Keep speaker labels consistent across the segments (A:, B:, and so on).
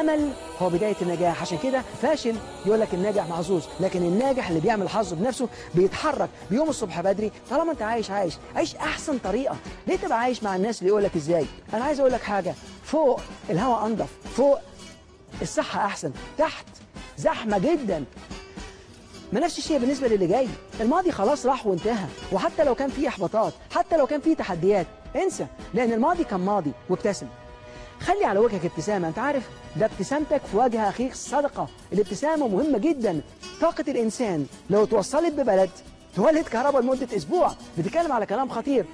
A: الامل هو بداية النجاح. عشان كده فاشل يقول لك الناجح محظوظ لكن الناجح اللي بيعمل حظه بنفسه بيتحرك بيوم الصبح بدري. طالما انت عايش عايش عيش أحسن طريقة. ليه تبقى عايش مع الناس اللي يقول لك إزاي؟ أنا عايز أقول لك حاجة. فوق الهواء أنضف. فوق الصحة أحسن. تحت زحمة جدا. ما نفس الشيء بالنسبة للي جاي. الماضي خلاص راح وانتهى. وحتى لو كان فيه إحباطات حتى لو كان فيه تحديات انسى. لأن الماضي كان ماضي وابتسم. خلي على وجهك ابتسامة. أنت عارف ده ابتسامتك في وجه أخيك صدقة. الابتسامة مهمة جدا. طاقة الإنسان لو توصلت ببلد تولد كهرباء لمدة أسبوع. بتتكلم على كلام خطير.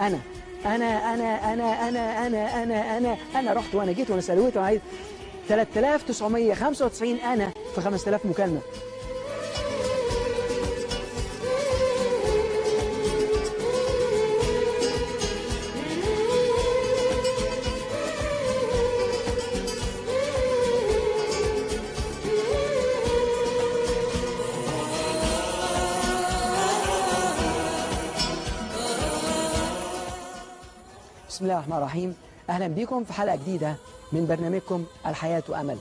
A: أنا أنا أنا أنا أنا أنا أنا أنا أنا رحت وأنا جيت وأنا سلويت وأنا عايز 3995 أنا في 5000 مكالمة. بسم الله الرحمن الرحيم. أهلا بكم في حلقة جديدة من برنامجكم الحياة أمل.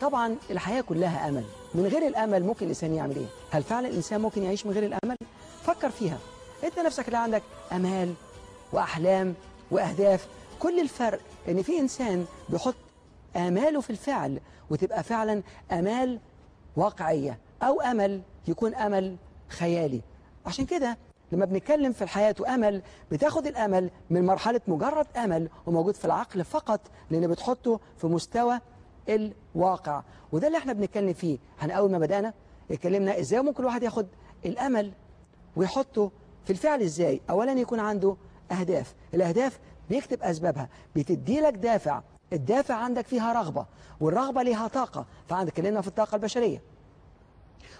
A: طبعا الحياة كلها أمل. من غير الأمل ممكن الإنسان يعمل إيه؟ هل فعلا الإنسان ممكن يعيش من غير الأمل؟ فكر فيها. أنت نفسك اللي عندك أمال وأحلام وأهداف. كل الفرق إن في إنسان بيحط آماله في الفعل وتبقى فعلا آمال واقعية أو أمل يكون أمل خيالي. عشان كده لما بنتكلم في الحياة وأمل بتاخد الأمل من مرحلة مجرد أمل وموجود في العقل فقط لأن بتحطه في مستوى الواقع. وده اللي إحنا بنتكلم فيه. إحنا أول ما بدأنا اتكلمنا إزاي ممكن الواحد ياخد الأمل ويحطه في الفعل إزاي. أولا يكون عنده أهداف. الأهداف بيكتب أسبابها. بتدي لك دافع. الدافع عندك فيها رغبة والرغبة ليها طاقة. فعندك اتكلمنا في الطاقة البشرية.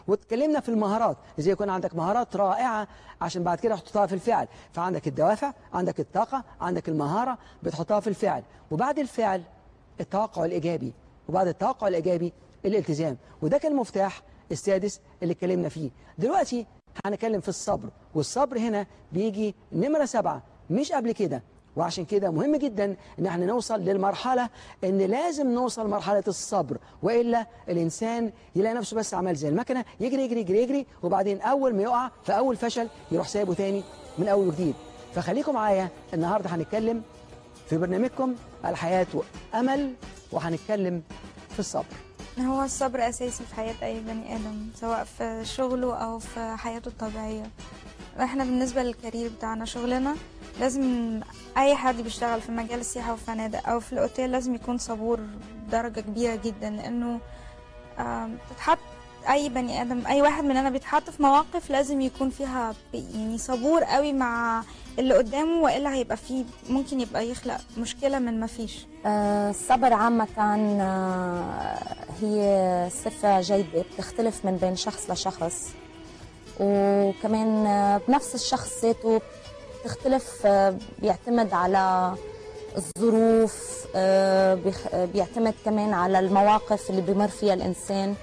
A: واتكلمنا في المهارات. إزاي يكون عندك مهارات رائعة عشان بعد كده تحطها في الفعل. فعندك الدوافع عندك الطاقة عندك المهارة بتحطها في الفعل. وبعد الفعل التوقع الإيجابي وبعد التوقع الإيجابي الالتزام. وده كان المفتاح السادس اللي اتكلمنا فيه. دلوقتي هنتكلم في الصبر. والصبر هنا بيجي نمرة سبعة. مش قبل كده. وعشان كده مهم جدا إن إحنا نوصل للمرحلة إن لازم نوصل مرحلة الصبر وإلا الإنسان يلاقي نفسه بس عمال زي المكنة يجري يجري يجري يجري وبعدين أول ما يقع في أول فشل يروح سايبه تاني من أول وجديد. فخليكم معايا النهاردة هنتكلم في برنامجكم الحياة أمل وهنتكلم في الصبر.
B: هو الصبر أساسي في حياة أي بني آدم سواء في شغله أو في حياته الطبيعية. إحنا بالنسبة للكارير بتاعنا شغلنا لازم أي حد بيشتغل في مجال السياحة والفنادق أو في الأوتيل لازم يكون صبور بدرجة كبيرة جدا لأنه آم، تتحط أي بني آدم أي واحد مننا بيتحط في مواقف لازم يكون فيها يعني صبور قوي مع اللي قدامه وإلا هيبقى فيه ممكن يبقى يخلق مشكلة من ما فيش.
C: آه، الصبر عامة آه، هي صفة جيدة بتختلف من بين شخص لشخص. وكمان بنفس الشخص ذاته بتختلف بيعتمد على الظروف بيعتمد كمان على المواقف اللي بيمر فيها الإنسان.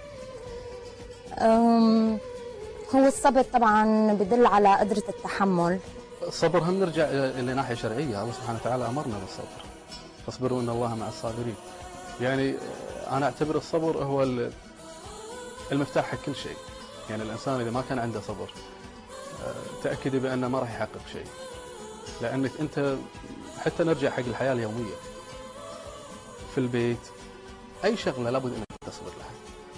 C: هو الصبر طبعا بدل على قدرة التحمل.
D: الصبر هم نرجع إلى ناحية شرعية؟ الله سبحانه وتعالى أمرنا بالصبر. فاصبروا إن الله مع الصابرين. يعني أنا أعتبر الصبر هو ال- المفتاح حق كل شيء. يعني الإنسان إذا ما كان عنده صبر آه، تأكدي بأنه ما راح يحقق شيء. لأنك أنت حتى نرجع حق الحياة اليومية. في البيت أي شغلة لابد أنك تصبر لها.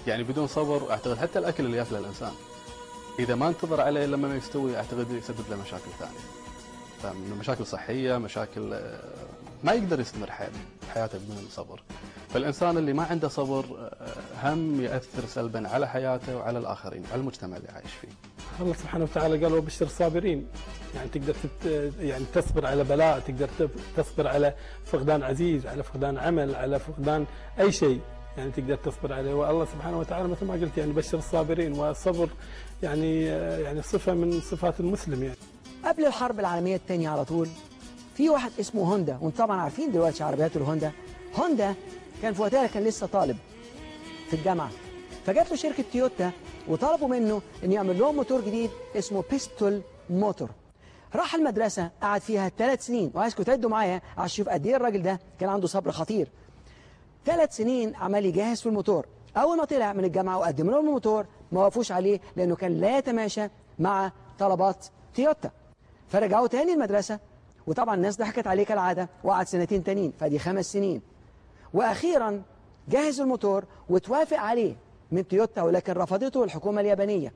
D: يعني بدون صبر أعتقد حتى الأكل اللي يأكله الإنسان. إذا ما انتظر عليه لما ما يستوي أعتقد يسبب له مشاكل ثانية. فمن مشاكل صحية مشاكل آه، ما يقدر يستمر حي- حياته بدون صبر. فالإنسان اللي ما عنده صبر آه، هم يأثر سلبا على حياته وعلى الآخرين على المجتمع اللي عايش فيه.
E: الله سبحانه وتعالى قال وبشر الصابرين. يعني تقدر تت يعني تصبر على بلاء تقدر تصبر على فقدان عزيز على فقدان عمل على فقدان أي شيء. يعني تقدر تصبر عليه. والله سبحانه وتعالى مثل ما قلت يعني بشر الصابرين. والصبر يعني يعني صفة من صفات المسلم يعني.
A: قبل الحرب العالمية الثانية على طول في واحد اسمه هوندا وأنتم طبعا عارفين دلوقتي عربيات الهوندا. هوندا كان في وقتها كان لسه طالب في الجامعة. فجات له شركة تويوتا وطلبوا منه إن يعمل لهم موتور جديد اسمه piston motor. راح المدرسة قعد فيها ثلاث سنين. وعايزكم تعدوا معايا عشان تشوف قد إيه الراجل ده كان عنده صبر خطير. ثلاث سنين عمال يجهز في الموتور. أول ما طلع من الجامعة وقدم لهم الموتور ما وقفوش عليه لأنه كان لا يتماشى مع طلبات تويوتا. فرجعوا تاني المدرسة وطبعا الناس ضحكت عليه كالعاده وقعد سنتين تانيين فدي خمس سنين. وأخيرا جهز الموتور وتوافق عليه من تويوتا ولكن رفضته الحكومة اليابانية.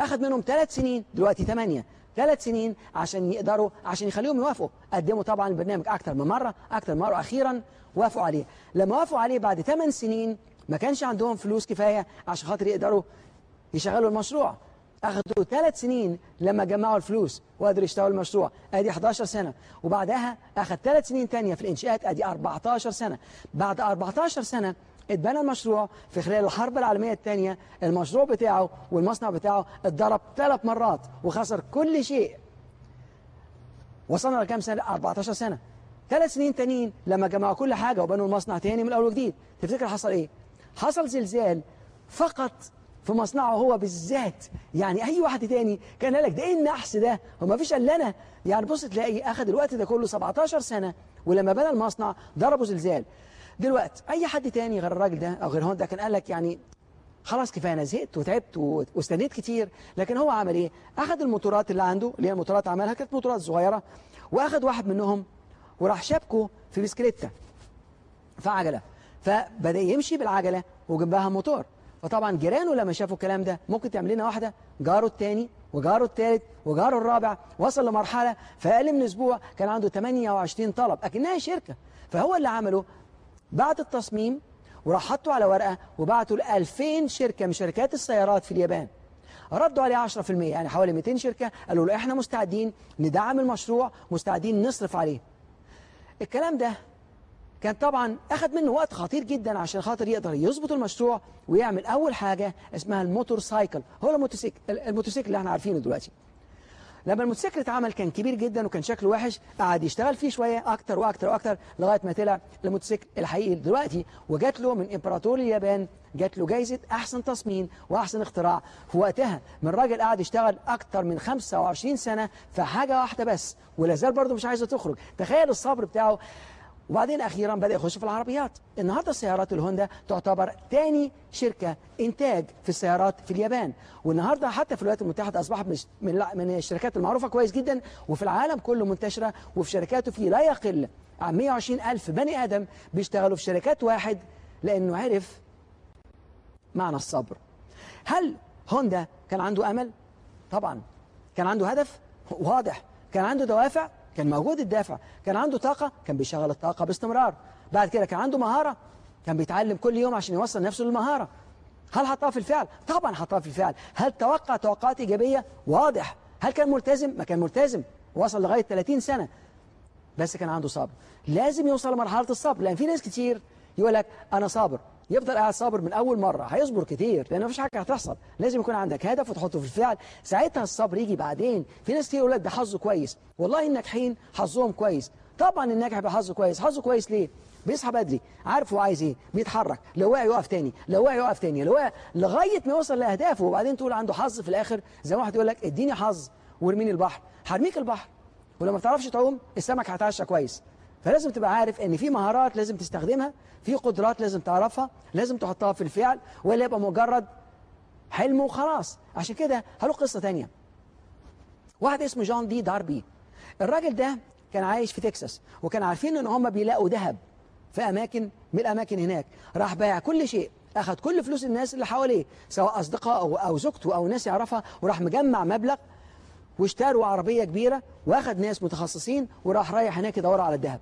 A: أخذ منهم ثلاث سنين دلوقتي ثمانية. ثلاث سنين عشان يقدروا عشان يخليهم يوافقوا. قدموا طبعا البرنامج أكتر من مرة أكتر من مرة أخيرا وافقوا عليه. لما وافقوا عليه بعد ثمان سنين ما كانش عندهم فلوس كفاية عشان خاطر يقدروا يشغلوا المشروع. أخذوا ثلاث سنين لما جمعوا الفلوس وقدروا يشتغلوا المشروع. أدي 11 سنة. وبعدها أخذ ثلاث سنين تانية في الإنشاءات. أدي 14 سنة. بعد 14 سنة اتبنى المشروع في خلال الحرب العالمية الثانية المشروع بتاعه والمصنع بتاعه اتضرب ثلاث مرات وخسر كل شيء. وصلنا لكام سنة؟ 14 سنة. ثلاث سنين تانيين لما جمعوا كل حاجة وبنوا المصنع تاني من أول وجديد. تفتكر حصل إيه؟ حصل زلزال فقط في مصنعه هو بالذات. يعني أي واحد تاني كان لك ده إيه النحس ده؟ هو ما فيش إلا أنا يعني بص تلاقي أخذ الوقت ده كله 17 سنة ولما بنى المصنع ضربوا زلزال. دلوقتي أي حد تاني غير الراجل ده أو غير هوندا كان قال لك يعني خلاص كفاية أنا زهقت وتعبت واستنيت كتير. لكن هو عمل إيه؟ أخذ الموتورات اللي عنده اللي هي الموتورات عملها كانت موتورات صغيرة وأخذ واحد منهم وراح شابكه في بسكليتة في عجله فبدأ يمشي بالعجلة وجنبها موتور. فطبعا جيرانه لما شافوا الكلام ده ممكن تعمل لنا واحدة جاره الثاني وجاره الثالث وجاره الرابع وصل لمرحلة في أقل من أسبوع كان عنده 28 طلب أكنها شركة. فهو اللي عمله بعت التصميم وراح حطه على ورقة وبعته ل 2000 شركة من شركات السيارات في اليابان. ردوا عليه 10% يعني حوالي 200 شركة. قالوا له إحنا مستعدين ندعم المشروع مستعدين نصرف عليه. الكلام ده كان طبعا أخذ منه وقت خطير جدا عشان خاطر يقدر يظبط المشروع ويعمل أول حاجة اسمها الموتور سايكل. هو الموتوسيكل الموتوسيكل اللي إحنا عارفينه دلوقتي. لما الموتوسيكل اتعمل كان كبير جدا وكان شكله وحش قعد يشتغل فيه شوية أكتر وأكتر وأكتر لغاية ما طلع الموتوسيكل الحقيقي دلوقتي. وجات له من إمبراطور اليابان جات له جايزة أحسن تصميم وأحسن اختراع. في وقتها من راجل قاعد يشتغل أكتر من 25 سنة في حاجة واحدة بس ولا زال برضه مش عايزه تخرج. تخيل الصبر بتاعه. وبعدين أخيرا بدأ يخش في العربيات. النهارده السيارات الهوندا تعتبر تاني شركة إنتاج في السيارات في اليابان. والنهاردة حتى في الولايات المتحدة أصبحت من من الشركات المعروفة كويس جدا وفي العالم كله منتشرة وفي شركاته في لا يقل عن 120 ألف بني آدم بيشتغلوا في شركات واحد لأنه عرف معنى الصبر. هل هوندا كان عنده أمل؟ طبعا. كان عنده هدف؟ واضح. كان عنده دوافع؟ كان موجود الدافع كان عنده طاقة كان بيشغل الطاقة باستمرار. بعد كده كان عنده مهارة كان بيتعلم كل يوم عشان يوصل نفسه للمهارة. هل حطها في الفعل؟ طبعا حطها في الفعل. هل توقع توقعات إيجابية؟ واضح. هل كان ملتزم؟ ما كان ملتزم. وصل لغاية 30 سنة. بس كان عنده صبر. لازم يوصل لمرحلة الصبر لأن في ناس كتير يقول لك أنا صابر. يفضل قاعد صابر من أول مرة هيصبر كتير لأن مفيش حاجة هتحصل. لازم يكون عندك هدف وتحطه في الفعل. ساعتها الصبر يجي بعدين. في ناس كتير يقول لك ده حظه كويس. والله الناجحين حظهم كويس. طبعا الناجح بيبقى حظه كويس. حظه كويس ليه؟ بيصحى بدري. عارف هو عايز إيه؟ بيتحرك. لو وقع يقف تاني. لو وقع يقف تاني. لو وقع لغاية ما يوصل لأهدافه. وبعدين تقول عنده حظ في الآخر. زي ما واحد يقول لك اديني حظ وارميني البحر. هرميك البحر. ولما ما بتعرفش تعوم السمك هيتعشى كويس. فلازم تبقى عارف إن في مهارات لازم تستخدمها في قدرات لازم تعرفها لازم تحطها في الفعل ولا يبقى مجرد حلم وخلاص. عشان كده هلو قصة تانية. واحد اسمه جون دي داربي. الراجل ده كان عايش في تكساس وكان عارفين إن هم بيلاقوا ذهب في أماكن من الأماكن هناك. راح بايع كل شيء أخذ كل فلوس الناس اللي حواليه سواء أصدقاء أو, زوجته أو ناس يعرفها وراح مجمع مبلغ واشتروا عربية كبيرة واخد ناس متخصصين وراح رايح هناك يدوروا على الذهب.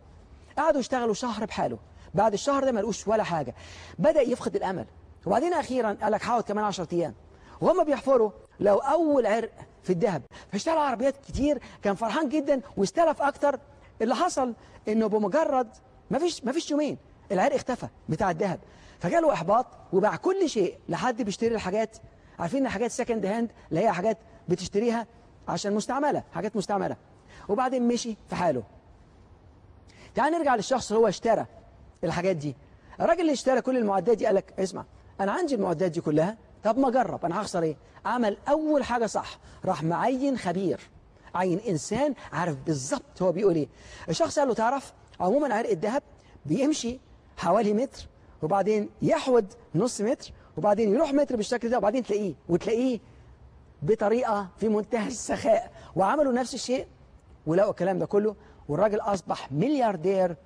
A: قعدوا يشتغلوا شهر بحاله. بعد الشهر ده ما لقوش ولا حاجة. بدأ يفقد الأمل. وبعدين أخيرا قال لك هقعد كمان 10 أيام. وهم بيحفروا. لو أول عرق في الذهب. فاشترى عربيات كتير. كان فرحان جدا واستلف أكتر. اللي حصل إنه بمجرد ما فيش ما فيش يومين العرق اختفى بتاع الذهب. فجاله إحباط وباع كل شيء لحد بيشتري الحاجات. عارفين إن حاجات second hand اللي هي حاجات بتشتريها عشان مستعملة حاجات مستعملة. وبعدين مشي في حاله. تعال نرجع للشخص اللي هو اشترى الحاجات دي. الراجل اللي اشترى كل المعدات دي قال لك اسمع أنا عندي المعدات دي كلها طب ما أجرب أنا هخسر إيه؟ عمل أول حاجة صح. راح معين خبير عين إنسان عارف بالظبط هو بيقول إيه. الشخص قال له تعرف عموما عرق الذهب بيمشي حوالي متر وبعدين يحود نص متر وبعدين يروح متر بالشكل ده وبعدين تلاقيه وتلاقيه بطريقة في منتهى السخاء. وعملوا نفس الشيء ولقوا الكلام ده كله. والراجل أصبح ملياردير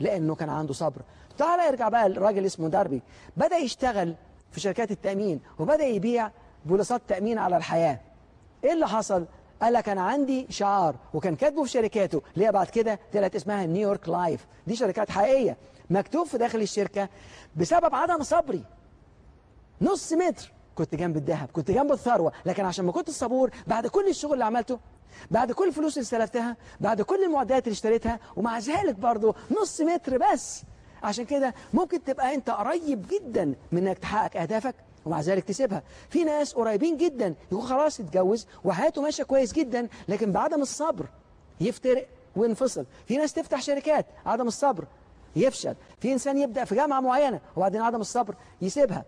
A: لأنه كان عنده صبر. تعالى يرجع بقى الراجل اسمه داربي. بدأ يشتغل في شركات التأمين وبدأ يبيع بوليصات تأمين على الحياة. إيه اللي حصل؟ قال لك أنا عندي شعار وكان كاتبه في شركاته اللي هي بعد كده طلعت اسمها نيويورك لايف دي شركات حقيقية مكتوب في داخل الشركة بسبب عدم صبري. نص متر. كنت جنب الذهب كنت جنب الثروة لكن عشان ما كنت صبور بعد كل الشغل اللي عملته بعد كل الفلوس اللي استلفتها بعد كل المعدات اللي اشتريتها ومع ذلك برضه نص متر بس. عشان كده ممكن تبقى انت قريب جدا من انك تحقق أهدافك ومع ذلك تسيبها. في ناس قريبين جدا يكون خلاص اتجوز وحياته ماشية كويس جدا لكن بعدم الصبر يفترق وينفصل. في ناس تفتح شركات عدم الصبر يفشل. في إنسان يبدأ في جامعة معينة وبعدين عدم الصبر يسيبها.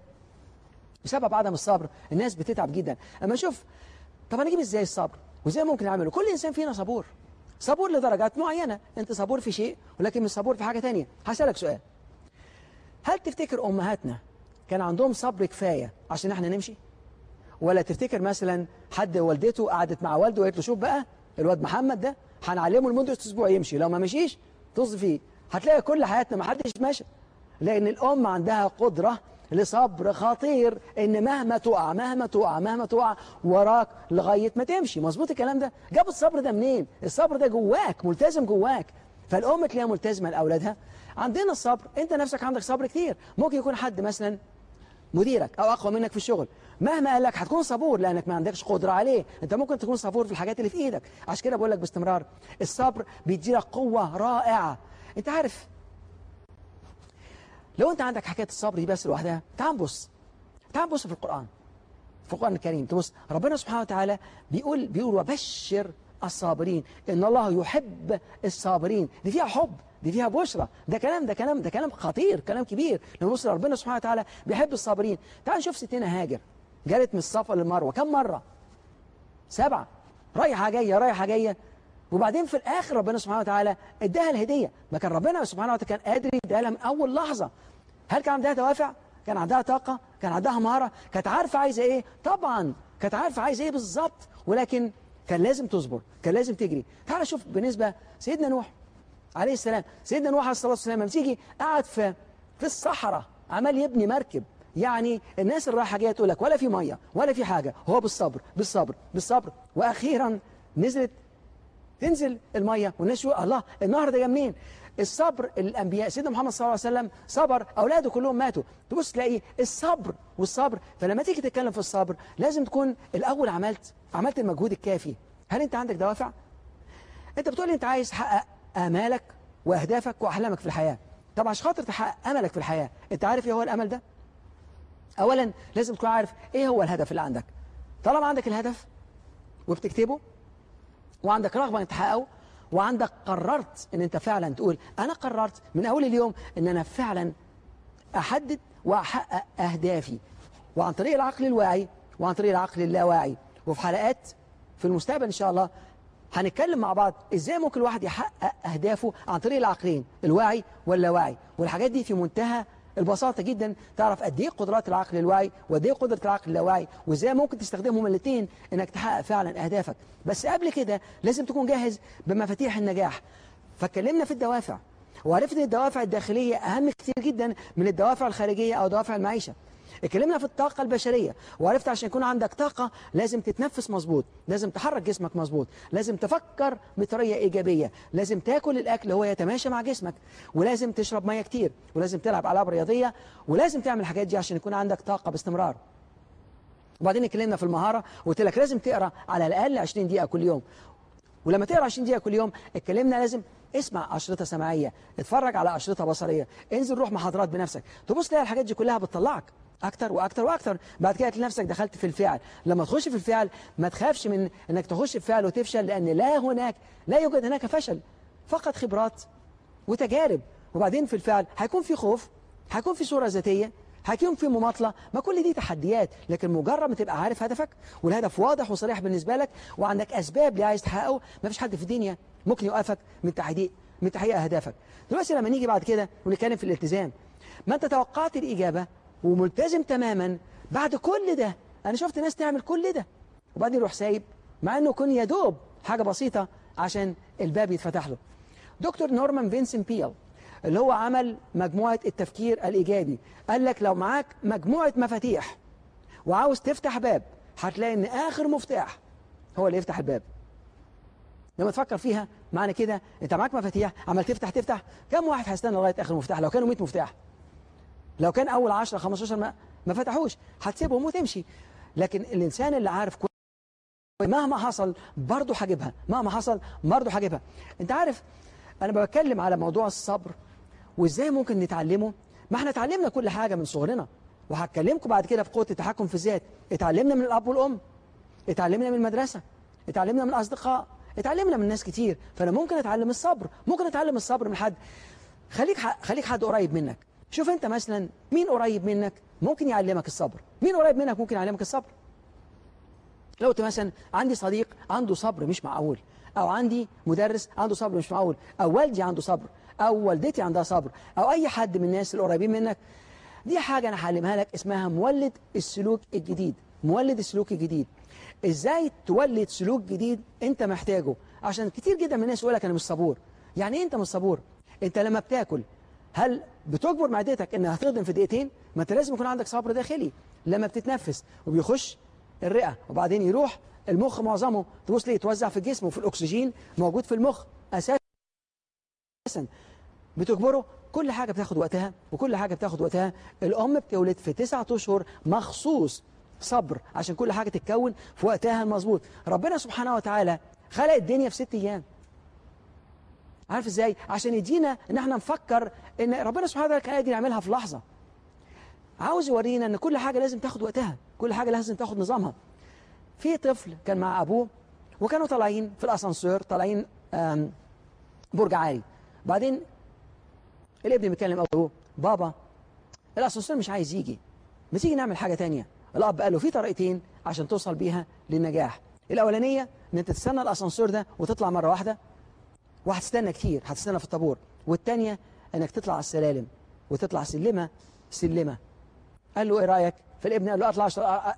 A: بسبب عدم الصبر الناس بتتعب جدا. أما أشوف طب أنا أجيب إزاي الصبر؟ وإزاي ممكن أعمله؟ كل إنسان فينا صبور. صبور لدرجات معينة. أنت صبور في شيء ولكن مش صبور في حاجة تانية. هسألك سؤال. هل تفتكر أمهاتنا كان عندهم صبر كفاية عشان إحنا نمشي؟ ولا تفتكر مثلا حد والدته قعدت مع والده وقالت له شوف بقى الواد محمد ده هنعلمه لمدة أسبوع يمشي. لو ما مشيش طز فيه هتلاقي كل حياتنا ما حدش ماشي لأن الأم عندها قدرة لصبر خطير إن مهما تقع مهما تقع مهما تقع وراك لغاية ما تمشي. مظبوط الكلام ده؟ جاب الصبر ده منين؟ الصبر ده جواك ملتزم جواك. فالام تلاقيها ملتزمة لأولادها. عندنا الصبر. أنت نفسك عندك صبر كتير. ممكن يكون حد مثلا مديرك أو أقوى منك في الشغل. مهما قال لك هتكون صبور لأنك ما عندكش قدرة عليه. أنت ممكن تكون صبور في الحاجات اللي في إيدك. عشان كده بقول لك باستمرار الصبر بيديلك قوة رائعة. أنت عارف لو انت عندك حكاية الصبر دي بس لوحدها تعال نبص. تعال نبص في القرآن. في القرآن الكريم تبص. ربنا سبحانه وتعالى بيقول بيقول وبشر الصابرين إن الله يحب الصابرين. دي فيها حب دي فيها بشرى. ده كلام ده كلام ده كلام خطير كلام كبير. نبص ربنا سبحانه وتعالى بيحب الصابرين. تعال نشوف ستنا هاجر. جرت من الصفا للمروة. كم مرة؟ سبعة. رايحة جاية رايحة جاية. وبعدين في الآخر ربنا سبحانه وتعالى اداها الهدية. ما كان ربنا سبحانه وتعالى كان قادر يديها من أول لحظة. هل كان عندها دوافع؟ كان عندها طاقة؟ كان عندها مهارة؟ كانت عارفة عايزة إيه؟ طبعا كانت عارفة عايزة إيه بالظبط. ولكن كان لازم تصبر كان لازم تجري. تعال شوف بالنسبة سيدنا نوح عليه السلام. سيدنا نوح عليه الصلاة والسلام لما تيجي قاعد في في الصحراء عمال يبني مركب. يعني الناس اللي رايحة جاية تقول لك ولا في مية ولا في حاجة. هو بالصبر بالصبر بالصبر. وأخيرا نزلت تنزل المية والناس يقول الله النهر ده جه منين الصبر الأنبياء. سيدنا محمد صلى الله عليه وسلم صبر أولاده كلهم ماتوا. تبص تلاقي الصبر والصبر. فلما تيجي تتكلم في الصبر لازم تكون الأول عملت عملت المجهود الكافي. هل أنت عندك دوافع؟ أنت بتقول أنت عايز تحقق آمالك وأهدافك وأحلامك في الحياة. طب عشان خاطر تحقق املك في الحياة أنت عارف إيه هو الأمل ده؟ اولا لازم تكون عارف إيه هو الهدف اللي عندك. طالما عندك الهدف وبتكتبه وعندك رغبة إن تحققه وعندك قررت إن أنت فعلا تقول أنا قررت من أول اليوم إن أنا فعلا أحدد وأحقق أهدافي وعن طريق العقل الواعي وعن طريق العقل اللاواعي. وفي حلقات في المستقبل إن شاء الله هنتكلم مع بعض إزاي ممكن الواحد يحقق أهدافه عن طريق العقلين الواعي واللاواعي. والحاجات دي في منتهى البساطة جدا تعرف قد إيه قدرات العقل الواعي وقد إيه قدرة العقل اللاواعي وإزاي ممكن تستخدمهم الاثنين إنك تحقق فعلا أهدافك. بس قبل كده لازم تكون جاهز بمفاتيح النجاح. فاتكلمنا في الدوافع وعرفت إن الدوافع الداخلية أهم كتير جدا من الدوافع الخارجية أو دوافع المعيشة. اتكلمنا في الطاقة البشرية وعرفت عشان يكون عندك طاقة لازم تتنفس مظبوط لازم تحرك جسمك مظبوط لازم تفكر بطريقة إيجابية لازم تاكل الأكل هو يتماشى مع جسمك ولازم تشرب مية كتير ولازم تلعب ألعاب رياضية ولازم تعمل الحاجات دي عشان يكون عندك طاقة باستمرار. وبعدين اتكلمنا في المهارة وقلت لك لازم تقرأ على الأقل 20 دقيقة كل يوم. ولما تقرأ 20 دقيقة كل يوم اتكلمنا لازم اسمع أشرطة سمعية اتفرج على أشرطة بصرية انزل روح محاضرات بنفسك تبص تلاقي الحاجات دي كلها بتطلعك. أكتر وأكتر وأكتر. بعد كده تلاقي نفسك دخلت في الفعل. لما تخش في الفعل ما تخافش من إنك تخش في فعل وتفشل لأن لا هناك لا يوجد هناك فشل فقط خبرات وتجارب. وبعدين في الفعل هيكون في خوف هيكون في صورة ذاتية هيكون في مماطلة. ما كل دي تحديات لكن مجرد ما تبقى عارف هدفك والهدف واضح وصريح بالنسبة لك وعندك أسباب اللي عايز تحققه ما فيش حد في الدنيا ممكن يوقفك من تحقيق من تحقيق أهدافك. دلوقتي لما نيجي بعد كده ونتكلم في الالتزام ما أنت توقعت الإجابة؟ وملتزم تماما بعد كل ده. أنا شفت ناس تعمل كل ده. وبعدين يروح سايب مع إنه يكون يا دوب حاجة بسيطة عشان الباب يتفتح له. دكتور نورمان فينسن بيل اللي هو عمل مجموعة التفكير الإيجابي قال لك لو معاك مجموعة مفاتيح وعاوز تفتح باب هتلاقي إن آخر مفتاح هو اللي يفتح الباب. لما تفكر فيها معنى كده أنت معاك مفاتيح عمال تفتح تفتح كم واحد هيستنى لغاية آخر مفتاح؟ لو كانوا 100 مفتاح. لو كان أول 10 15 ما, ما فتحوش هتسيبهم وتمشي لكن الإنسان اللي عارف مهما حصل برضه هجيبها مهما حصل برضه هجيبها. أنت عارف أنا بتكلم على موضوع الصبر وإزاي ممكن نتعلمه؟ ما إحنا اتعلمنا كل حاجة من صغرنا وهتكلمكم بعد كده في قوة التحكم في الذات. اتعلمنا من الأب والأم اتعلمنا من المدرسة اتعلمنا من الأصدقاء اتعلمنا من ناس كتير. فأنا ممكن أتعلم الصبر ممكن أتعلم الصبر من حد. خليك. خليك حد قريب منك. شوف انت مثلا مين قريب منك ممكن يعلمك الصبر؟ مين قريب منك ممكن يعلمك الصبر؟ لو قلت مثلا عندي صديق عنده صبر مش معقول أو عندي مدرس عنده صبر مش معقول أو والدي عنده صبر أو والدتي عندها صبر أو أي حد من الناس القريبين منك دي حاجة أنا هعلمها لك اسمها مولد السلوك الجديد. مولد السلوك الجديد. إزاي تولد سلوك جديد أنت محتاجه؟ عشان كتير جدا من الناس يقول لك أنا مش صبور. يعني إيه أنت مش صبور؟ أنت لما بتاكل هل بتجبر معدتك إنها تهضم في دقيقتين ما أنت لازم يكون عندك صبر داخلي لما بتتنفس وبيخش الرئة وبعدين يروح المخ معظمه تبص ليه يتوزع في الجسم وفي الأكسجين موجود في المخ أساسا. بتجبره كل حاجة بتاخد وقتها وكل حاجة بتاخد وقتها. الأم بتولد في تسعة أشهر مخصوص صبر عشان كل حاجة تتكون في وقتها المظبوط. ربنا سبحانه وتعالى خلق الدنيا في ست أيام. عارف إزاي؟ عشان يدينا إن إحنا نفكر إن ربنا سبحانه وتعالى كان قادر يعملها في لحظة. عاوز يورينا إن كل حاجة لازم تاخد وقتها كل حاجة لازم تاخد نظامها. في طفل كان مع أبوه وكانوا طالعين في الأسانسير طالعين برج عالي. بعدين الابن بيكلم أبوه بابا الأسانسير مش عايز يجي ما تيجي نعمل حاجة تانية. الأب قال له في طريقتين عشان توصل بيها للنجاح. الأولانية إن أنت تستنى الأسانسير ده وتطلع مرة واحدة وهتستنى كتير هتستنى في الطابور. والتانية إنك تطلع على السلالم وتطلع سلمة سلمة. قال له إيه رأيك؟ فالابن قال له أطلع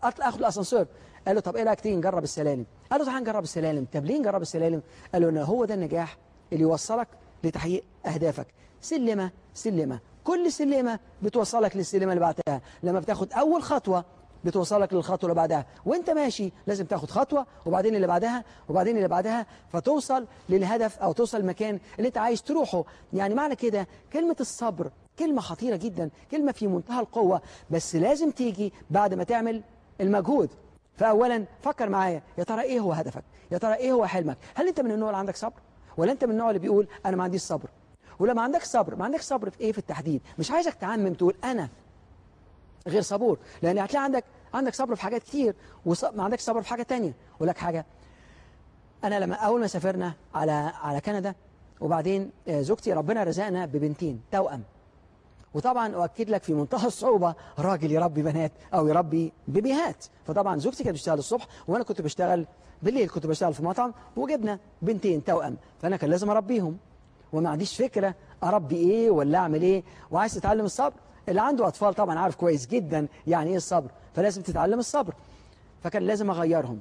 A: آخد الأسانسير. قال له طب إيه رأيك تيجي نجرب السلالم؟ قال له تعالى نجرب السلالم. طب ليه نجرب السلالم؟ قال له هو ده النجاح اللي يوصلك لتحقيق أهدافك. سلمة سلمة. كل سلمة بتوصلك للسلمة اللي بعدها لما بتاخد أول خطوة بتوصلك للخطوة اللي بعدها. وانت ماشي لازم تاخد خطوة وبعدين اللي بعدها وبعدين اللي بعدها فتوصل للهدف أو توصل المكان اللي انت عايز تروحه. يعني معنى كده كلمة الصبر كلمة خطيرة جدا كلمة في منتهى القوة بس لازم تيجي بعد ما تعمل المجهود. فأولا فكر معايا يا ترى إيه هو هدفك؟ يا ترى إيه هو حلمك؟ هل أنت من النوع اللي عندك صبر؟ ولا أنت من النوع اللي بيقول أنا ما عنديش صبر؟ ولما عندك صبر ما عندك صبر في إيه؟ في التحديد. مش عايزك تعمم تقول أنا غير صبور. لأن هتلاقي عندك عندك صبر في حاجات كتير وما عندك صبر في حاجة تانية. أقول لك حاجة. أنا لما أول ما سافرنا على على كندا وبعدين آه، زوجتي ربنا رزقنا ببنتين توأم. وطبعا أؤكد لك في منتهى الصعوبة راجل يربي بنات أو يربي بيبيهات فطبعا زوجتي كانت بتشتغل الصبح وأنا كنت بشتغل بالليل كنت بشتغل في مطعم وجبنا بنتين توأم. فأنا كان لازم أربيهم. وما عنديش فكرة أربي إيه ولا أعمل إيه. وعايز تتعلم الصبر اللي عنده أطفال طبعا عارف كويس جدا يعني إيه الصبر فلازم تتعلم الصبر. فكان لازم أغيرهم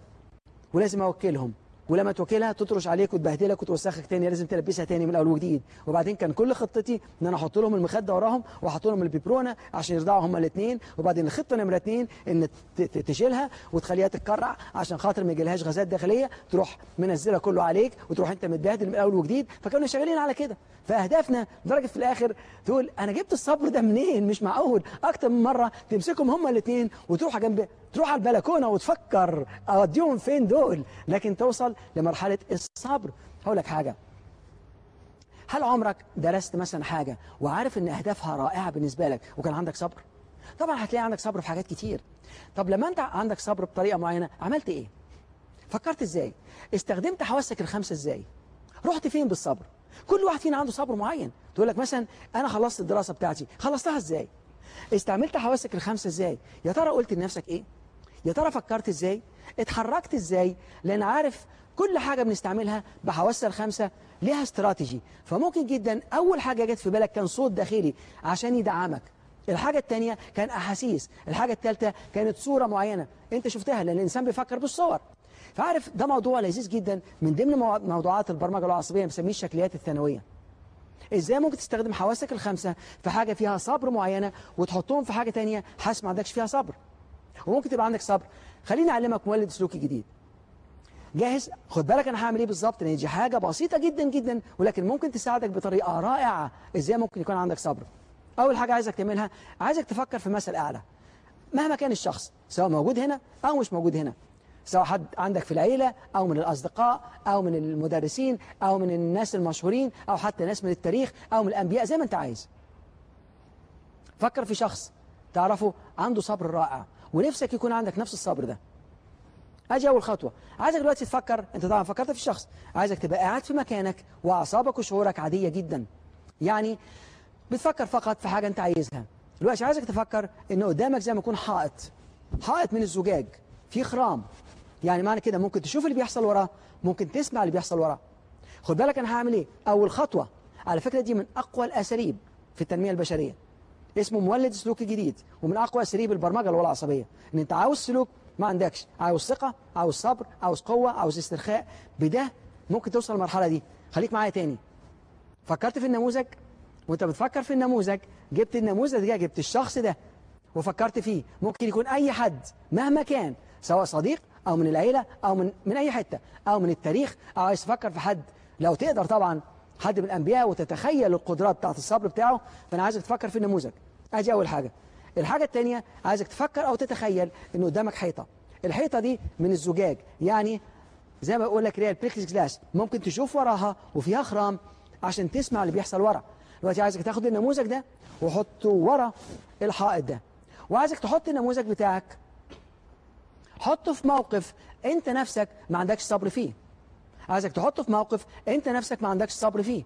A: ولازم أوكلهم. ولما توكلها تطرش عليك وتبهدلك وتوسخك تاني لازم تلبسها تاني من الأول وجديد. وبعدين كان كل خطتي إن أنا أحط لهم المخدة وراهم وأحط لهم البيبرونة عشان يرضعوا هما الاثنين وبعدين الخطة نمرة اثنين إن تشيلها وتخليها تتكرع عشان خاطر ما يجيلهاش غازات داخلية تروح منزله كله عليك وتروح أنت متبهدل من الأول وجديد. فكانوا شغالين على كده. فأهدافنا لدرجه في الآخر تقول أنا جبت الصبر ده منين؟ مش معقول. أكتر من مرة تمسكهم هما الاثنين وتروح جنب تروح على البلكونة وتفكر أوديهم فين دول. لكن توصل لمرحلة الصبر. هقول لك حاجة. هل عمرك درست مثلا حاجة وعارف إن أهدافها رائعة بالنسبة لك وكان عندك صبر؟ طبعا هتلاقي عندك صبر في حاجات كتير. طب لما أنت عندك صبر بطريقة معينة عملت إيه؟ فكرت إزاي؟ استخدمت حواسك الخمسة إزاي؟ رحت فين بالصبر؟ كل واحد فينا عنده صبر معين. تقول لك مثلا أنا خلصت الدراسة بتاعتي. خلصتها إزاي؟ استعملت حواسك الخمسة إزاي؟ يا ترى قلت لنفسك إيه؟ يا ترى فكرت إزاي؟ اتحركت إزاي؟ لأن عارف كل حاجة بنستعملها بحواسنا الخمسة ليها استراتيجي. فممكن جدا أول حاجة جت في بالك كان صوت داخلي عشان يدعمك. الحاجة التانية كان أحاسيس. الحاجة التالتة كانت صورة معينة أنت شفتها لأن الإنسان بيفكر بالصور. فعارف ده موضوع لذيذ جدا من ضمن مو- موضوعات البرمجة العصبية بنسميه الشكليات الثانوية. إزاي ممكن تستخدم حواسك الخمسة في حاجة فيها صبر معينة وتحطهم في حاجة تانية حاسس ما عندكش فيها صبر؟ وممكن تبقى عندك صبر. خليني أعلمك مولد سلوكي جديد. جاهز؟ خد بالك أنا هعمل إيه بالظبط؟ لأن دي حاجة بسيطة جدا جدا ولكن ممكن تساعدك بطريقة رائعة. إزاي ممكن يكون عندك صبر؟ أول حاجة عايزك تعملها عايزك تفكر في مثل أعلى. مهما كان الشخص سواء موجود هنا أو مش موجود هنا سواء حد عندك في العيلة أو من الأصدقاء أو من المدرسين أو من الناس المشهورين أو حتى ناس من التاريخ أو من الأنبياء زي ما أنت عايز. فكر في شخص تعرفه عنده صبر رائع ونفسك يكون عندك نفس الصبر ده. أجي أول خطوة. عايزك دلوقتي تفكر أنت طبعا فكرت في الشخص عايزك تبقى قاعد في مكانك وأعصابك وشعورك عادية جدا. يعني بتفكر فقط في حاجة أنت عايزها. دلوقتي عايزك تفكر ان قدامك زي ما يكون حائط. حائط من الزجاج. في خرام. يعني معنى كده ممكن تشوف اللي بيحصل وراه ممكن تسمع اللي بيحصل وراه. خد بالك أنا هعمل إيه؟ أول خطوة. على فكرة دي من أقوى الأساليب في التنمية البشرية. اسمه مولد سلوكي جديد ومن أقوى أساليب البرمجة اللي هو العصبية. إن أنت عاوز سلوك ما عندكش. عاوز ثقة عاوز صبر عاوز قوة عاوز استرخاء. بده ممكن توصل للمرحلة دي. خليك معايا تاني. فكرت في النموذج؟ وانت بتفكر في النموذج جبت النموذج ده جبت الشخص ده وفكرت فيه. ممكن يكون أي حد مهما كان سواء صديق أو من العيلة أو من من أي حتة أو من التاريخ أو عايز تفكر في حد. لو تقدر طبعا حد من الأنبياء وتتخيل القدرات بتاعت الصبر بتاعه. فأنا عايزك تفكر في النموذج. أدي أول حاجة. الحاجة الثانية عايزك تفكر أو تتخيل ان قدامك حيطة. الحيطة دي من الزجاج يعني زي ما بقول لك real plexiglass. ممكن تشوف وراها وفيها خرام عشان تسمع اللي بيحصل ورا. دلوقتي عايزك تاخد النموذج ده وحطه ورا الحائط ده. وعايزك تحط النموذج بتاعك حطه في موقف أنت نفسك ما عندكش صبر فيه. عايزك تحطه في موقف أنت نفسك ما عندكش صبر فيه.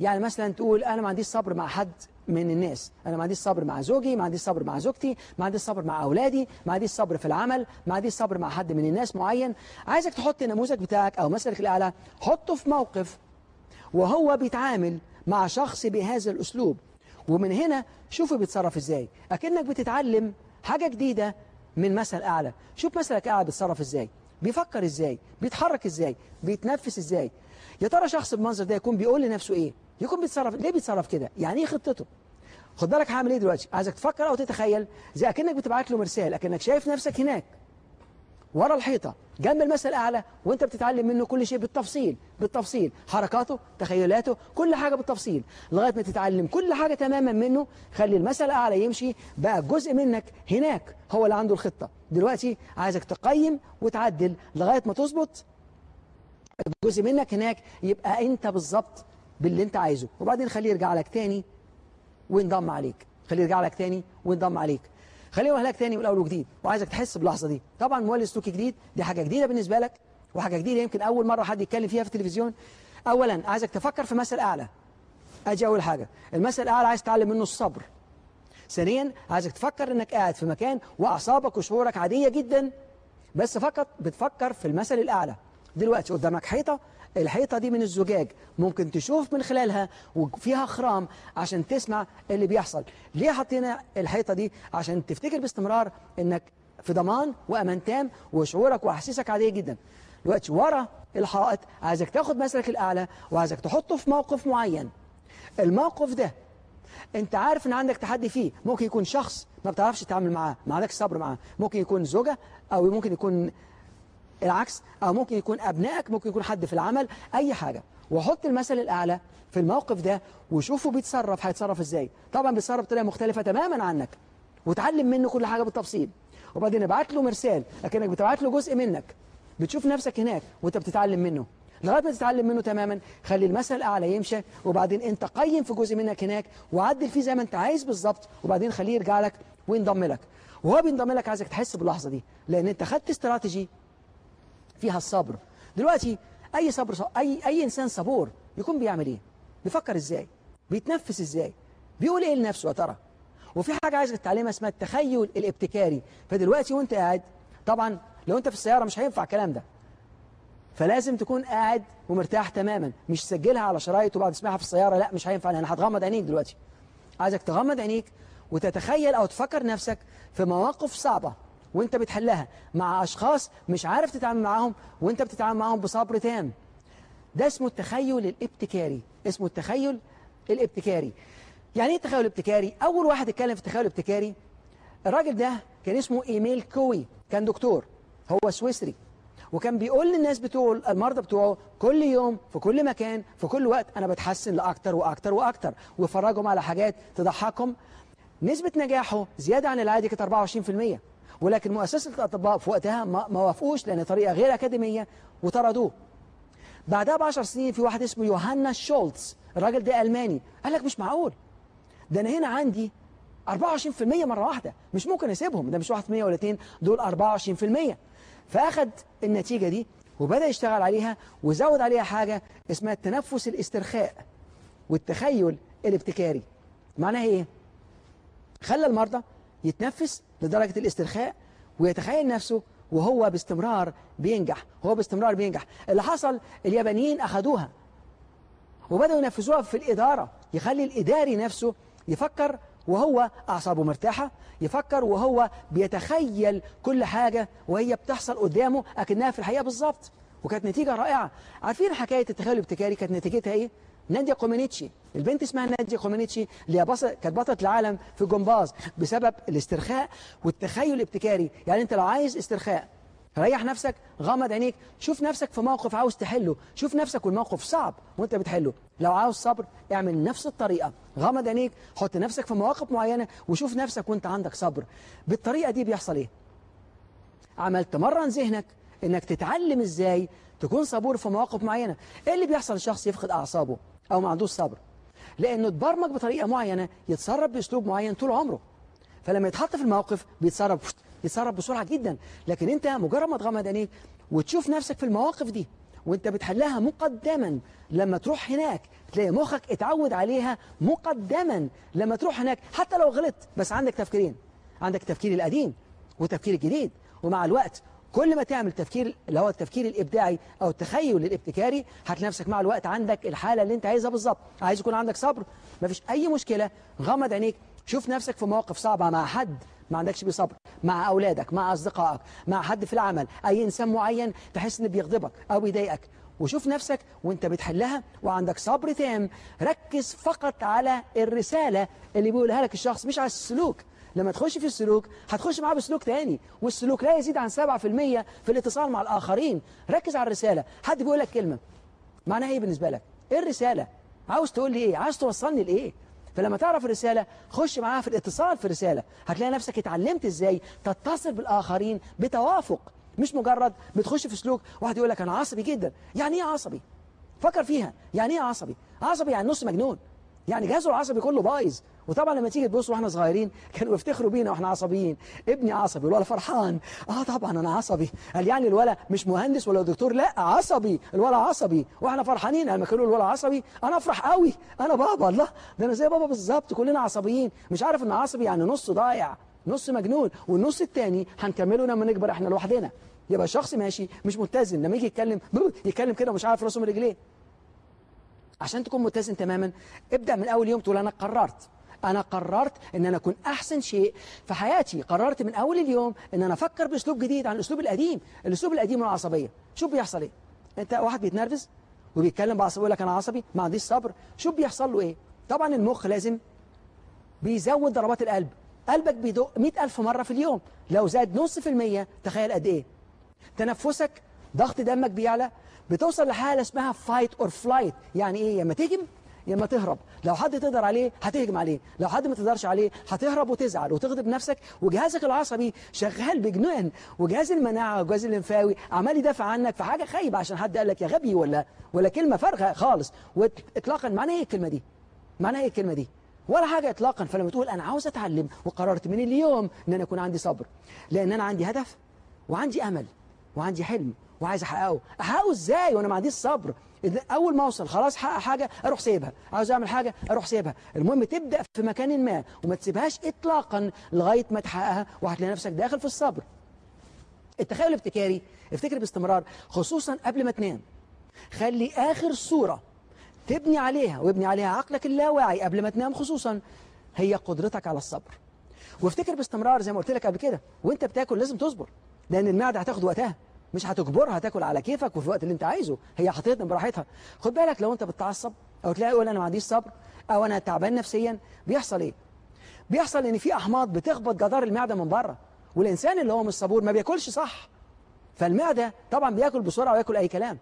A: يعني مثلا تقول أنا ما عنديش صبر مع حد. من الناس. أنا ما عنديش صبر مع زوجي ما عنديش صبر مع زوجتي ما عنديش صبر مع أولادي ما عنديش صبر في العمل ما عنديش صبر مع حد من الناس معين. عايزك تحط النموذج بتاعك أو مثلك الإعلى حطه في موقف وهو بيتعامل مع شخص بهذا الأسلوب. ومن هنا شوفوا بيتصرف إزاي. أكنك بتتعلم حاجة جديدة من مثل أعلى. شوف مثلك أعلى بيتصرف إزاي. بيفكر إزاي. بيتحرك إزاي. بيتنفس إزاي. يا ترى شخص بالمنظر ده يكون بيقول لنفسه إيه؟ يكون بيتصرف. ليه بيتصرف كده؟ يعني إيه خطته؟ خد بالك هعمل إيه دلوقتي؟ عايزك تفكر أو تتخيل زي أكنك بتبعت له مرسال أكنك شايف نفسك هناك ورا الحيطة جنب المثل الأعلى وأنت بتتعلم منه كل شيء بالتفصيل بالتفصيل حركاته تخيلاته كل حاجة بالتفصيل لغاية ما تتعلم كل حاجة تماما منه خلي المثل الأعلى يمشي بقى جزء منك هناك هو اللي عنده الخطة. دلوقتي عايزك تقيم وتعدل لغاية ما تظبط. جزء منك هناك يبقى أنت بالظبط باللي أنت عايزه. وبعدين خليه يرجع لك تاني. وينضم عليك. خليه يرجع لك تاني وينضم عليك. خليه يوهلك تاني من الأول وجديد. وعايزك تحس باللحظة دي. طبعا مولد سلوكي جديد دي حاجة جديدة بالنسبة لك وحاجة جديدة يمكن أول مرة حد يتكلم فيها في التلفزيون. اولا عايزك تفكر في مثل أعلى. ادي أول حاجة. المثل الأعلى عايز تتعلم منه الصبر. ثانيا عايزك تفكر إنك قاعد في مكان وأعصابك وشعورك عادية جدا. بس فقط بتفكر في المثل الأعلى. دلوقتي قدامك حيطة الحيطه دي من الزجاج ممكن تشوف من خلالها وفيها خرام عشان تسمع اللي بيحصل. ليه حطينا الحيطه دي؟ عشان تفتكر باستمرار إنك في ضمان وأمان تام وشعورك وأحاسيسك عادية جدا. دلوقتي ورا الحائط عايزك تاخد مثلك الأعلى وعايزك تحطه في موقف معين. الموقف ده أنت عارف إن عندك تحدي فيه. ممكن يكون شخص ما بتعرفش تتعامل معاه ما عندكش صبر معاه. ممكن يكون زوجة أو ممكن يكون العكس أو ممكن يكون أبنائك ممكن يكون حد في العمل أي حاجة. وحط المثل الأعلى في الموقف ده وشوفه بيتصرف هيتصرف إزاي. طبعا بيتصرف بطريقة مختلفة تماما عنك وتعلم منه كل حاجة بالتفصيل. وبعدين ابعت له مرسال لكنك بتبعت له جزء منك. بتشوف نفسك هناك وأنت بتتعلم منه. لغاية ما تتعلم منه تماما خلي المثل الأعلى يمشي وبعدين أنت قيم في جزء منك هناك وعدل فيه زي ما أنت عايز بالظبط وبعدين خليه يرجع لك وينضم لك. وهو بينضم لك عايزك تحس باللحظة دي لأن أنت خدت استراتيجي فيها الصبر. دلوقتي أي صبر أي أي إنسان صبور يكون بيعمل إيه؟ بيفكر إزاي؟ بيتنفس إزاي؟ بيقول إيه لنفسه يا ترى؟ وفي حاجة عايزك تتعلمها اسمها التخيل الابتكاري. فدلوقتي وأنت قاعد طبعا لو أنت في السيارة مش هينفع الكلام ده. فلازم تكون قاعد ومرتاح تماما. مش تسجلها على شرايط وبعد تسمعها في السيارة لا مش هينفع لأن هتغمض عينيك دلوقتي. عايزك تغمض عينيك وتتخيل أو تفكر نفسك في مواقف صعبة. وانت بتحلها مع أشخاص مش عارف تتعامل معاهم وانت بتتعامل معاهم بصبر تام. ده اسمه التخيل الابتكاري. اسمه التخيل الابتكاري. يعني إيه التخيل الابتكاري؟ أول واحد اتكلم في التخيل الابتكاري الراجل ده كان اسمه إيميل كوي كان دكتور. هو سويسري. وكان بيقول للناس بتوعه المرضى بتوعه كل يوم في كل مكان في كل وقت أنا بتحسن لأكتر وأكتر وأكتر. ويفرجهم على حاجات تضحكهم. نسبة نجاحه زيادة عن العادي كانت 24% ولكن مؤسسة الأطباء في وقتها ما وافقوش لأن طريقة غير أكاديمية وطردوه. بعدها ب 10 سنين في واحد اسمه يوهانا شولتز الراجل ده ألماني. قال لك مش معقول. ده أنا هنا عندي 24% مرة واحدة. مش ممكن أسيبهم. ده مش 1% ولا 2 دول 24% فأخد النتيجة دي وبدأ يشتغل عليها وزود عليها حاجة اسمها التنفس الاسترخاء والتخيل الابتكاري. معناها إيه؟ خلى المرضى يتنفس لدرجة الاسترخاء ويتخيل نفسه وهو باستمرار بينجح هو باستمرار بينجح. اللي حصل اليابانيين أخدوها وبدأوا ينفذوها في الإدارة يخلي الإداري نفسه يفكر وهو أعصابه مرتاحة يفكر وهو بيتخيل كل حاجة وهي بتحصل قدامه أكنها في الحقيقة بالظبط. وكانت نتيجة رائعة. عارفين حكاية التخيل الابتكاري؟ كانت نتيجتها إيه؟ ناديا كومينيتشي. البنت اسمها ناديا كومينيتشي اللي. كانت بطلة العالم في الجمباز بسبب الاسترخاء والتخيل الابتكاري. يعني انت لو عايز استرخاء ريح نفسك غمض عينيك شوف نفسك في موقف عاوز تحله. شوف نفسك والموقف صعب وانت بتحله. لو عاوز صبر اعمل نفس الطريقة. غمض عينيك حط نفسك في مواقف معينة وشوف نفسك وانت عندك صبر. بالطريقة دي بيحصل إيه؟ عمل تمرن ذهنك انك تتعلم إزاي تكون صبور في مواقف معينة. إيه اللي بيحصل؟ للشخص يفقد أعصابه أو ما عندوش صبر. لأنه اتبرمج بطريقة معينة يتصرف بأسلوب معين طول عمره. فلما يتحط في الموقف بيتصرف يتصرف بسرعة جدا. لكن أنت مجرد ما تغمض عينيك وتشوف نفسك في المواقف دي وأنت بتحلها مقدما لما تروح هناك تلاقي مخك اتعود عليها مقدما. لما تروح هناك حتى لو غلطت بس عندك تفكيرين. عندك التفكير القديم والتفكير الجديد. ومع الوقت كل ما تعمل تفكير اللي هو التفكير الإبداعي أو التخيل الابتكاري هتلاقي نفسك مع الوقت عندك الحالة اللي أنت عايزها بالظبط. عايز يكون عندك صبر مفيش أي مشكلة. غمض عينيك شوف نفسك في مواقف صعبة مع حد ما عندكش بيه صبر مع أولادك مع أصدقائك مع حد في العمل أي إنسان معين تحس إنه بيغضبك أو بيضايقك وشوف نفسك وأنت بتحلها وعندك صبر تام. ركز فقط على الرسالة اللي بيقولها لك الشخص مش على السلوك. لما تخش في السلوك هتخش معاه بسلوك تاني والسلوك لا يزيد عن 7% في الاتصال مع الآخرين. ركز على الرسالة. حد بيقول لك كلمة معناها إيه بالنسبة لك؟ إيه الرسالة؟ عاوز تقول لي إيه؟ عاوز توصلني لإيه؟ فلما تعرف الرسالة خش معاها في الاتصال في الرسالة. هتلاقي نفسك اتعلمت إزاي تتصل بالآخرين بتوافق. مش مجرد بتخش في سلوك واحد يقول لك أنا عصبي جدا. يعني إيه عصبي؟ فكر فيها. يعني إيه عصبي؟ عصبي يعني نص مجنون. يعني جهازه العصبي كله بايظ. وطبعا لما تيجي تبص وإحنا صغيرين كانوا يفتخروا بينا وإحنا عصبيين. ابني عصبي الولد فرحان. آه طبعا أنا عصبي. قال يعني الولد مش مهندس ولا دكتور؟ لا عصبي. الولد عصبي. وإحنا فرحانين. لما كانوا الولد عصبي. أنا أفرح قوي أنا بابا الله. ده أنا زي بابا بالظبط. كلنا عصبيين. مش عارف إن عصبي يعني نص ضايع نص مجنون والنص التاني هنكمله لما نكبر إحنا لوحدنا. يبقى الشخص ماشي مش متزن. لما يجي يتكلم يتكلم كده ومش عارف راسه من رجليه. عشان تكون متزن تماما ابدأ من أول يوم تقول أنا قررت. أنا قررت أن أنا أكون أحسن شيء في حياتي. قررت من أول اليوم أن أنا أفكر بأسلوب جديد عن الأسلوب القديم. الأسلوب القديم والعصبية شوف بيحصل إيه؟ أنت واحد بيتنرفز وبيتكلم بعصبية يقول لك أنا عصبي ما عنديش صبر. شوف بيحصل له إيه؟ طبعا المخ لازم بيزود ضربات القلب. قلبك بيدق 100 ألف مرة في اليوم. لو زاد نص في المية تخيل قد إيه؟ تنفسك ضغط دمك بيعلى بتوصل لحالة اسمها fight or flight يعني إيه؟ اما تهجم يا اما تهرب. لو حد تقدر عليه هتهجم عليه. لو حد ما تقدرش عليه هتهرب وتزعل وتغضب نفسك. وجهازك العصبي شغال بجنون. وجهاز المناعة والجهاز الليمفاوي عمال يدافع عنك في حاجة خايبة عشان حد قال لك يا غبي ولا ولا كلمة فارغة خالص. واطلاقا معناها إيه الكلمة دي؟ معناها إيه الكلمة دي؟ ولا حاجة اطلاقا. فلما تقول أنا عاوز أتعلم وقررت من اليوم إن أنا يكون عندي صبر. لأن أنا عندي هدف وعندي أمل وعندي حلم. وعايز أحققه. أحققه إزاي؟ وأنا ما عنديش صبر. أول ما أوصل خلاص حقق حاجة أروح سيبها عاوز أعمل حاجة؟ أروح سيبها المهم تبدأ في مكان ما وما تسيبهاش اطلاقا لغاية ما تحققها وهتلاقي نفسك داخل في الصبر. التخيل الابتكاري افتكر باستمرار. خصوصا قبل ما تنام. خلي آخر صورة تبني عليها ويبني عليها عقلك اللاواعي قبل ما تنام خصوصا هي قدرتك على الصبر. وافتكر باستمرار زي ما قلت لك قبل كده. وأنت بتاكل لازم تصبر لأن المعدة هتاخد وقتها. مش هتجبرها تاكل على كيفك وفي الوقت اللي انت عايزه. هي هتهضم براحتها. خد بالك لو انت بتتعصب أو تلاقي يقول أنا ما عنديش صبر أو أنا تعبان نفسيا بيحصل إيه؟ بيحصل ان في احماض بتخبط جدار المعدة من بره والإنسان اللي هو مش صبور ما بياكلش صح. فالمعدة طبعا بياكل بسرعة وياكل أي كلام.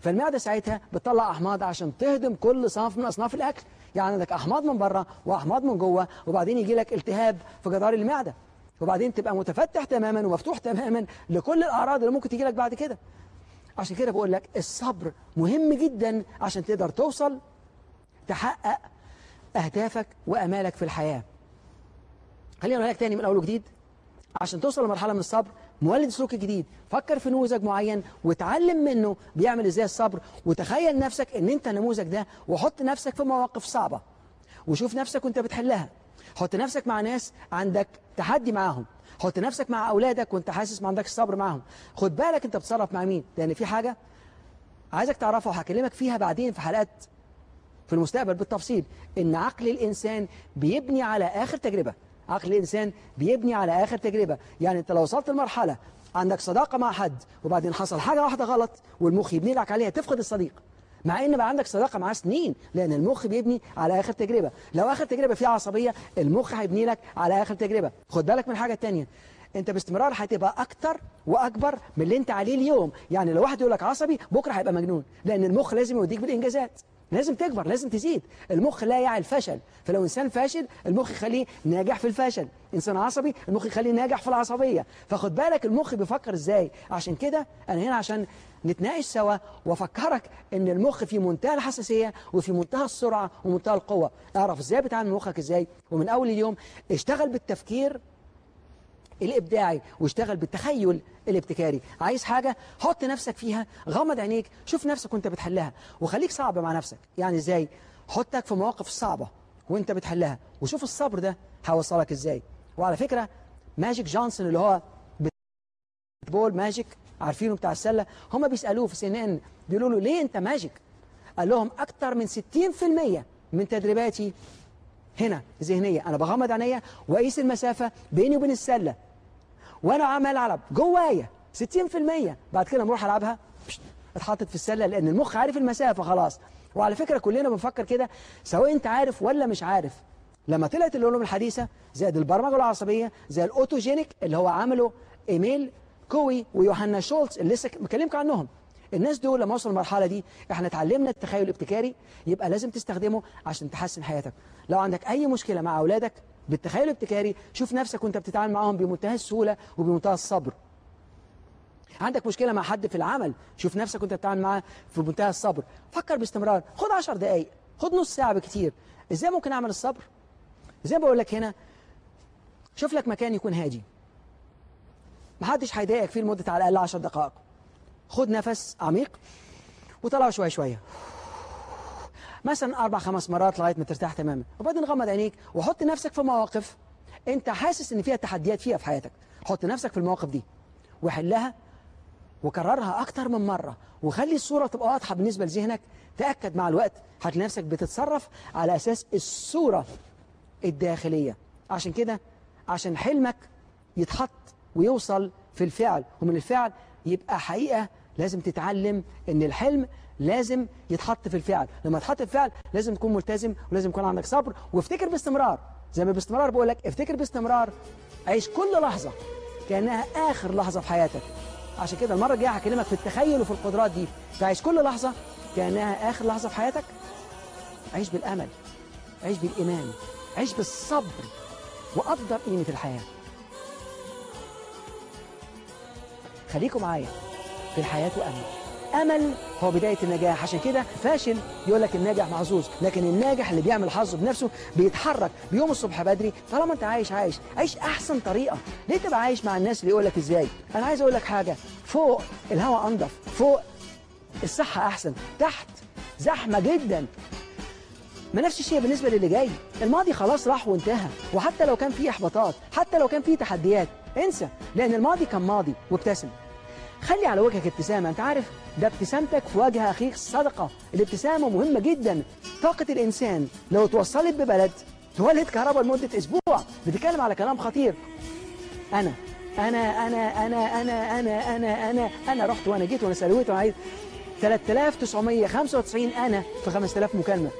A: فالمعدة ساعتها بتطلع أحماض عشان تهضم كل صنف من أصناف الأكل. يعني عندك أحماض من بره وأحماض من جوه وبعدين يجي لك التهاب في جدار المعدة. وبعدين تبقى متفتح تماما ومفتوح تماما لكل الأعراض اللي ممكن تيجي لك بعد كده. عشان كده بقول لك الصبر مهم جدا عشان تقدر توصل تحقق أهدافك وأمالك في الحياة. خلينا نقول لك تاني من أول وجديد. عشان توصل لمرحلة من الصبر مولد سلوك جديد. فكر في نموذج معين وتعلم منه بيعمل إزاي الصبر. وتخيل نفسك إن أنت النموذج ده وحط نفسك في مواقف صعبة. وشوف نفسك وأنت بتحلها. حط نفسك مع ناس عندك تحدي معاهم. حط نفسك مع أولادك وانت حاسس ما عندكش صبر معاهم. خد بالك انت بتصرف مع مين. لأن في حاجة عايزك تعرفها وهكلمك فيها بعدين في حلقات في المستقبل بالتفصيل. إن عقل الإنسان بيبني على آخر تجربة. عقل الإنسان بيبني على آخر تجربة. يعني أنت لو وصلت لمرحلة عندك صداقة مع حد وبعدين حصل حاجة واحدة غلط والمخ يبني لك عليها تفقد الصديق. مع إن بقى عندك صداقة معاه سنين لأن المخ بيبني على آخر تجربة. لو آخر تجربة فيها عصبية المخ هيبني لك على آخر تجربة. خد بالك من حاجة تانية. أنت باستمرار هتبقى أكتر وأكبر من اللي أنت عليه اليوم. يعني لو واحد يقول لك عصبي بكرة هيبقى مجنون لأن المخ لازم يوديك بالإنجازات. لازم تكبر لازم تزيد. المخ لا يعي الفشل. فلو إنسان فاشل المخ يخليه ناجح في الفشل. إنسان عصبي المخ يخليه ناجح في العصبية. فخد بالك المخ بيفكر إزاي؟ عشان كده أنا هنا عشان نتناقش سوا وافكرك إن المخ في منتهى الحساسية وفي منتهى السرعة ومنتهى القوة. اعرف إزاي بتعامل مخك إزاي. ومن أول اليوم اشتغل بالتفكير الإبداعي واشتغل بالتخيل الابتكاري. عايز حاجة؟ حط نفسك فيها غمض عينيك شوف نفسك وانت بتحلها. وخليك صعب مع نفسك. يعني إزاي؟ حطك في مواقف صعبة وانت بتحلها. وشوف الصبر ده هيوصلك إزاي. وعلى فكرة ماجيك جونسون اللي هو بول ماجيك عارفينه بتاع السلة هم بيسألوه في CNN بيقولوا له ليه أنت ماجيك؟ قال لهم أكتر من 60% من تدريباتي هنا ذهنية. أنا بغمض عينيا وأقيس المسافة بيني وبين السلة. وأنا عمال ألعب جوايا 60% بعد كده بروح ألعبها اتحطت في السلة لأن المخ عارف المسافة خلاص. وعلى فكرة كلنا بنفكر كده سواء أنت عارف ولا مش عارف. لما طلعت العلوم الحديثة زائد البرمجة العصبية زي الأوتوجينيك اللي هو عمله إيميل كوي ويوهانا شولتز اللي لسه بكلمك عنهم. الناس دول لما وصلوا المرحلة دي إحنا اتعلمنا التخيل الابتكاري يبقى لازم تستخدمه عشان تحسن حياتك. لو عندك أي مشكلة مع أولادك بالتخيل الابتكاري شوف نفسك وأنت بتتعامل معاهم بمنتهى السهولة وبمنتهى الصبر. عندك مشكلة مع حد في العمل شوف نفسك وأنت بتتعامل معاه في منتهى الصبر. فكر باستمرار خد 10 دقايق خد نص ساعة بكتير. إزاي ممكن أعمل الصبر؟ زي ما بقول لك هنا شوف لك مكان يكون هادي. محدش هيضايقك فيه لمدة على الأقل 10 دقائق. خد نفس عميق وطلعه شوية شوية. مثلا أربع خمس مرات لغاية ما ترتاح تماما. وبعدين غمض عينيك وحط نفسك في مواقف أنت حاسس إن فيها تحديات فيها في حياتك. حط نفسك في المواقف دي وحلها وكررها أكتر من مرة. وخلي الصورة تبقى واضحة بالنسبة لذهنك. تأكد مع الوقت هتلاقي نفسك بتتصرف على أساس الصورة الداخلية. عشان كده عشان حلمك يتحط ويوصل في الفعل ومن الفعل يبقى حقيقة لازم تتعلم إن الحلم لازم يتحط في الفعل. لما يتحط في الفعل لازم تكون ملتزم ولازم يكون عندك صبر وافتكر باستمرار. زي ما باستمرار بقول لك افتكر باستمرار عيش كل لحظة كأنها آخر لحظة في حياتك. عشان كده المرة الجاية هكلمك في التخيل وفي القدرات دي. تعيش كل لحظة كأنها آخر لحظة في حياتك. عيش بالأمل عيش بالإيمان عيش بالصبر وقدر قيمة الحياة. خليكم معايا في الحياة أمل أمل هو بداية النجاح. عشان كده فاشل يقول لك الناجح محظوظ لكن الناجح اللي بيعمل حظه بنفسه بيتحرك بيوم الصبح بدري. طالما أنت عايش عايش عيش أحسن طريقة. ليه تبقى عايش مع الناس اللي يقول لك إزاي؟ أنا عايز أقول لك حاجة. فوق الهواء أنضف فوق الصحة أحسن تحت زحمة جدا. ما نفس الشيء بالنسبة للي جاي. الماضي خلاص راح وانتهى. وحتى لو كان فيه إحباطات حتى لو كان فيه تحديات انسى لأن الماضي كان ماضي وابتسم خلي على وجهك ابتسامة. أنت عارف ده ابتسامتك في وجه أخيك صدقة. الابتسامة مهمة جدا. طاقة الإنسان لو توصلت ببلد تولد كهرباء لمدة أسبوع. بتتكلم على كلام خطير. أنا أنا أنا أنا أنا أنا أنا أنا أنا رحت وأنا جيت وأنا سلويت وأنا عايز 3995 أنا في 5000 مكالمة.